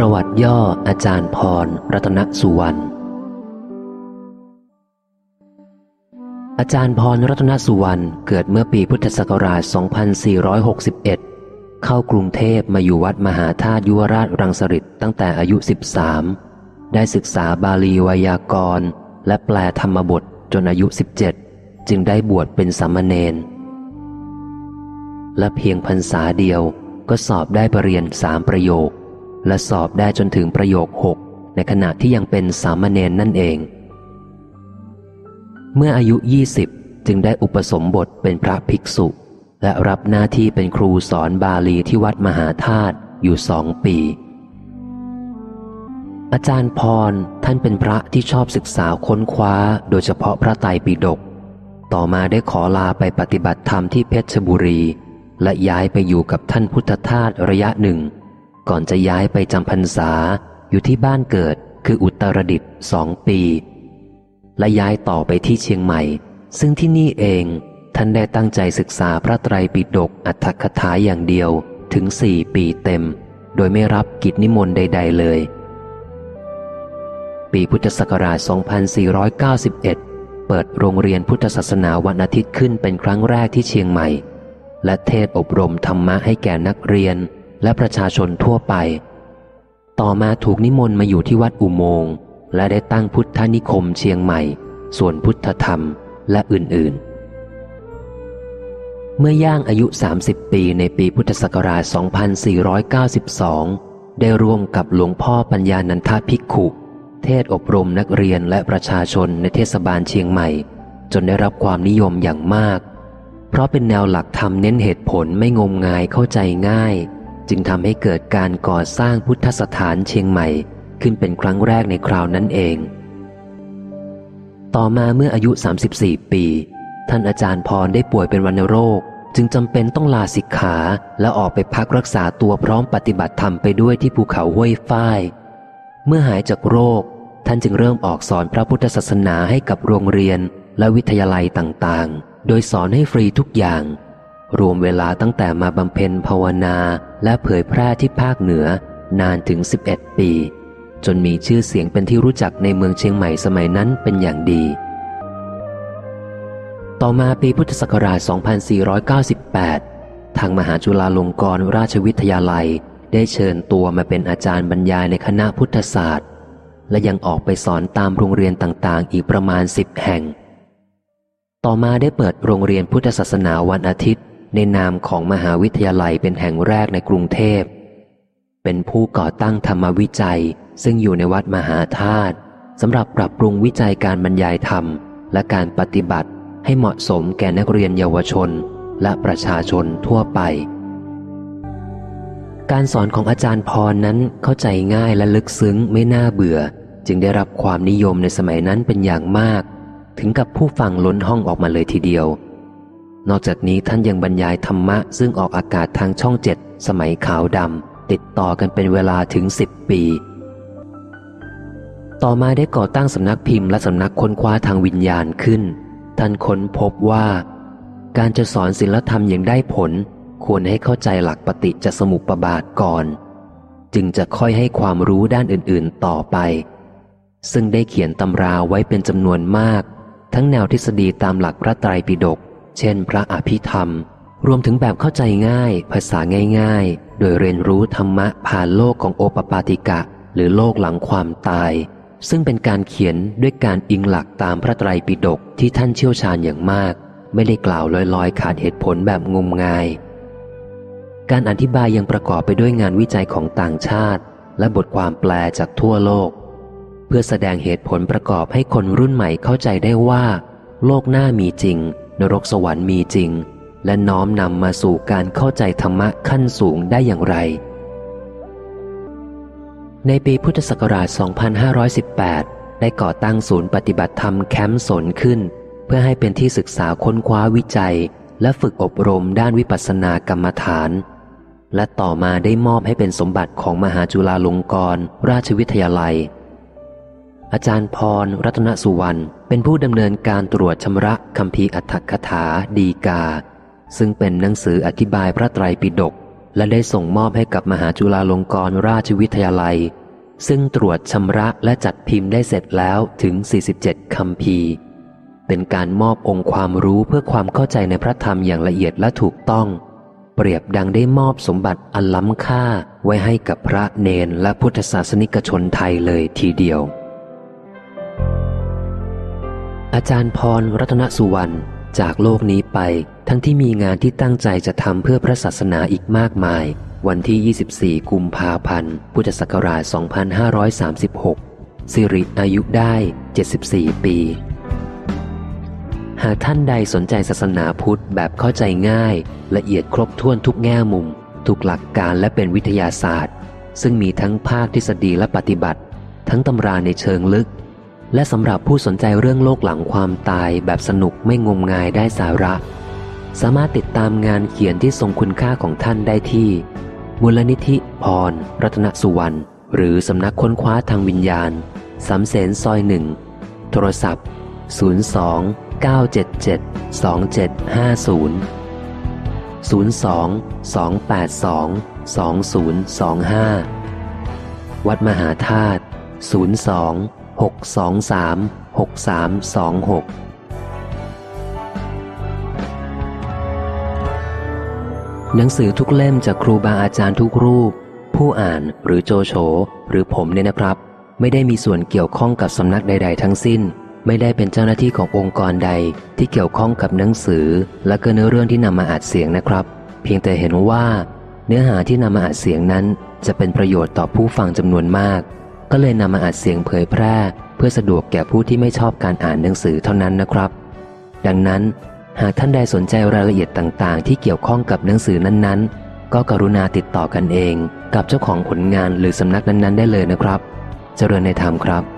ประวัติย่ออาจารย์พร รัตนสุวรรณ อาจารย์พร รัตนสุวรรณ เกิดเมื่อปีพุทธศักราช 2461 เข้ากรุงเทพมาอยู่วัดมหาธาตุยุวราชรังสฤษตั้งแต่อายุ 13 ได้ศึกษาบาลีวยากรณ์ และแปลธรรมบทจนอายุ 17 จึงได้บวชเป็นสามเณร และเพียงพรรษาเดียวก็สอบได้ปรริญญาสามประโยค และสอบได้จนถึงประโยคหกในขณะที่ยังเป็นสามเณรนั่นเอง เมื่ออายุยี่สิบจึงได้อุปสมบทเป็นพระภิกษุ และรับหน้าที่เป็นครูสอนบาลีที่วัดมหาธาตุอยู่สองปี อาจารย์พรท่านเป็นพระที่ชอบศึกษาค้นคว้า โดยเฉพาะพระไตรปิฎกต่อมาได้ขอลาไปปฏิบัติธรรมที่เพชรบุรี และย้ายไปอยู่กับท่านพุทธทาสระยะหนึ่ง ก่อนจะย้ายไปจำพรรษาอยู่ที่บ้านเกิดคืออุตรดิตถ์สองปี และย้ายต่อไปที่เชียงใหม่ ซึ่งที่นี่เองท่านได้ตั้งใจศึกษาพระไตรปิฎกอัตถคถาอย่างเดียวถึงสี่ปีเต็ม โดยไม่รับกิจนิมนต์ใด ๆ เลย ปีพุทธศักราช 2491 เปิดโรงเรียนพุทธศาสนาวันอาทิตย์ขึ้นเป็นครั้งแรกที่เชียงใหม่ และเทศอบรมธรรมะให้แก่นักเรียน และประชาชนทั่วไป ต่อมาถูกนิมนต์มาอยู่ที่วัดอุโมงค์และได้ตั้งพุทธนิคมเชียงใหม่ ส่วนพุทธธรรมและอื่นๆ เมื่อย่างอายุ 30 ปีในปีพุทธศักราช 2492 ได้ร่วมกับหลวงพ่อปัญญานันทภิกขุ เทศอบรมนักเรียนและประชาชนในเทศบาลเชียงใหม่ จนได้รับความนิยมอย่างมาก เพราะเป็นแนวหลักธรรมเน้นเหตุผลไม่งมงายเข้าใจง่าย จึงทำให้เกิดการก่อสร้างพุทธสถานเชียงใหม่ขึ้นเป็นครั้งแรกในคราวนั้นเอง ต่อมาเมื่ออายุ 34 ปี ท่านอาจารย์พรได้ป่วยเป็นวัณโรค จึงจำเป็นต้องลาสิกขา และออกไปพักรักษาตัวพร้อมปฏิบัติธรรมไปด้วยที่ภูเขาห้วยฝ้าย เมื่อหายจากโรค ท่านจึงเริ่มออกสอนพระพุทธศาสนาให้กับโรงเรียนและวิทยาลัยต่างๆ โดยสอนให้ฟรีทุกอย่าง รวมเวลาตั้งแต่มาบำเพ็ญภาวนาและเผยแพร่ที่ภาคเหนือนานถึง 11 ปี จนมีชื่อเสียงเป็นที่รู้จักในเมืองเชียงใหม่สมัยนั้นเป็นอย่างดี ต่อมาปีพุทธศักราช 2498 ทางมหาจุฬาลงกรณราชวิทยาลัยได้เชิญตัวมาเป็นอาจารย์บรรยายในคณะพุทธศาสตร์ และยังออกไปสอนตามโรงเรียนต่างๆ อีกประมาณสิบแห่ง ต่อมาได้เปิดโรงเรียนพุทธศาสนาวันอาทิตย์ ในนามของมหาวิทยาลัยเป็นแห่งแรกในกรุงเทพ เป็นผู้ก่อตั้งธรรมวิจัย ซึ่งอยู่ในวัดมหาธาตุสำหรับปรับปรุงวิจัยการบรรยายธรรม และการปฏิบัติให้เหมาะสมแก่นักเรียนเยาวชน และประชาชนทั่วไป การสอนของอาจารย์พรนั้นเข้าใจง่ายและลึกซึ้งไม่น่าเบื่อ จึงได้รับความนิยมในสมัยนั้นเป็นอย่างมาก ถึงกับผู้ฟังล้นห้องออกมาเลยทีเดียว นอกจากนี้ท่านยังบรรยายธรรมะ ซึ่งออกอากาศทางช่องเจ็ดสมัยขาวดำติดต่อกันเป็นเวลาถึงสิบปี ต่อมาได้ก่อตั้งสำนักพิมพ์และสำนักค้นคว้าทางวิญญาณขึ้น ท่านค้นพบว่า การจะสอนศิลธรรมอย่างได้ผล ควรให้เข้าใจหลักปฏิจจสมุปบาทก่อน จึงจะค่อยให้ความรู้ด้านอื่นๆต่อไป ซึ่งได้เขียนตำราไว้เป็นจำนวนมาก ทั้งแนวทฤษฎีตามหลักพระไตรปิฎก เช่น พระอภิธรรม รวมถึงแบบเข้าใจง่าย ภาษาง่าย ๆ โดยเรียนรู้ธรรมะผ่านโลกของโอปปาติกะ หรือโลกหลังความตาย ซึ่งเป็นการเขียนด้วยการอิงหลักตามพระไตรปิฎกที่ท่านเชี่ยวชาญอย่างมาก ไม่ได้กล่าวลอยๆ ขาดเหตุผลแบบงมงาย การอธิบายยังประกอบไปด้วยงานวิจัยของต่างชาติ และบทความแปลจากทั่วโลก เพื่อแสดงเหตุผลประกอบให้คนรุ่นใหม่เข้าใจได้ว่า โลกหน้ามีจริง นรกสวรรค์มีจริง และน้อมนำมาสู่การเข้าใจธรรมะขั้นสูงได้อย่างไร ในปีพุทธศักราช 2518 ได้ก่อตั้งศูนย์ปฏิบัติธรรมแคมป์สนขึ้น เพื่อให้เป็นที่ศึกษาค้นคว้าวิจัย และฝึกอบรมด้านวิปัสสนากรรมฐาน และต่อมาได้มอบให้เป็นสมบัติของมหาจุฬาลงกรณราชวิทยาลัย อาจารย์พรรัตนสุวรรณ เป็นผู้ดำเนินการตรวจชำระคำพีร์อัตถกถาดีกา ซึ่งเป็นหนังสืออธิบายพระไตรปิฎกและได้ส่งมอบให้กับมหาจุฬาลงกรณราชวิทยาลัย ซึ่งตรวจชำระและจัดพิมพ์ได้เสร็จแล้วถึง 47คำพีเป็นการมอบองค์ความรู้เพื่อความเข้าใจในพระธรรมอย่างละเอียดและถูกต้อง เปรียบดังได้มอบสมบัติอันล้ำค่าไว้ให้กับพระเนนและพุทธศาสนิกชนไทยเลยทีเดียว อาจารย์พรรัตนสุวรรณจากโลกนี้ไปทั้งที่มีงานที่ตั้งใจจะทำเพื่อพระศาสนาอีกมากมาย วันที่ 24 กุมภาพันธ์ พุทธศักราช 2536 สิริอายุได้ 74 ปี หากท่านใดสนใจศาสนาพุทธแบบเข้าใจง่าย ละเอียดครบถ้วนทุกแง่มุม ทุกหลักการและเป็นวิทยาศาสตร์ ซึ่งมีทั้งภาคทฤษฎีและปฏิบัติ ทั้งตำราในเชิงลึก และสำหรับผู้สนใจเรื่องโลกหลังความตายแบบสนุกไม่งมงายได้สาระ สามารถติดตามงานเขียนที่ทรงคุณค่าของท่านได้ที่ มูลนิธิพร รัตนสุวรรณ หรือสำนักค้นคว้าทางวิญญาณสามเสนซอยหนึ่ง โทรศัพท์ 02 977 2750 02 282 2025 วัดมหาธาตุ 02 623 6326หนังสือทุกเล่มจากครูบาอาจารย์ทุกรูป ผู้อ่านหรือโจโฉหรือผมเนี่ยนะครับ ไม่ได้มีส่วนเกี่ยวข้องกับสำนักใด ๆ ทั้งสิ้น ไม่ได้เป็นเจ้าหน้าที่ขององค์กรใดที่เกี่ยวข้องกับหนังสือ และก็เนื้อเรื่องที่นำมาอัดเสียงนะครับ เพียงแต่เห็นว่า เนื้อหาที่นำมาอัดเสียงนั้น จะเป็นประโยชน์ต่อผู้ฟังจำนวนมาก ก็เลยนำมาอัดเสียงเผยแพร่ เพื่อสะดวกแก่ผู้ที่ไม่ชอบการอ่านหนังสือเท่านั้นนะครับ ดังนั้น หากท่านใดสนใจรายละเอียดต่างๆ ที่เกี่ยวข้องกับหนังสือนั้นๆ ก็กรุณาติดต่อกันเอง กับเจ้าของผลงานหรือสำนักนั้นๆ ได้เลยนะครับ เจริญในธรรมครับ